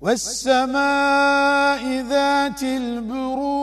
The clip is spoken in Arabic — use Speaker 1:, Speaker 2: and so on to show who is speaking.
Speaker 1: والسماء ذات البروج